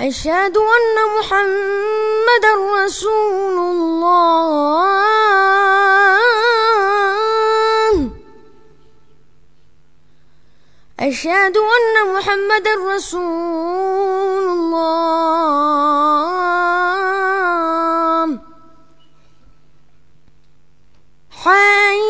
أشهد أن محمد رسول الله. أشهد أن محمد رسول الله. حي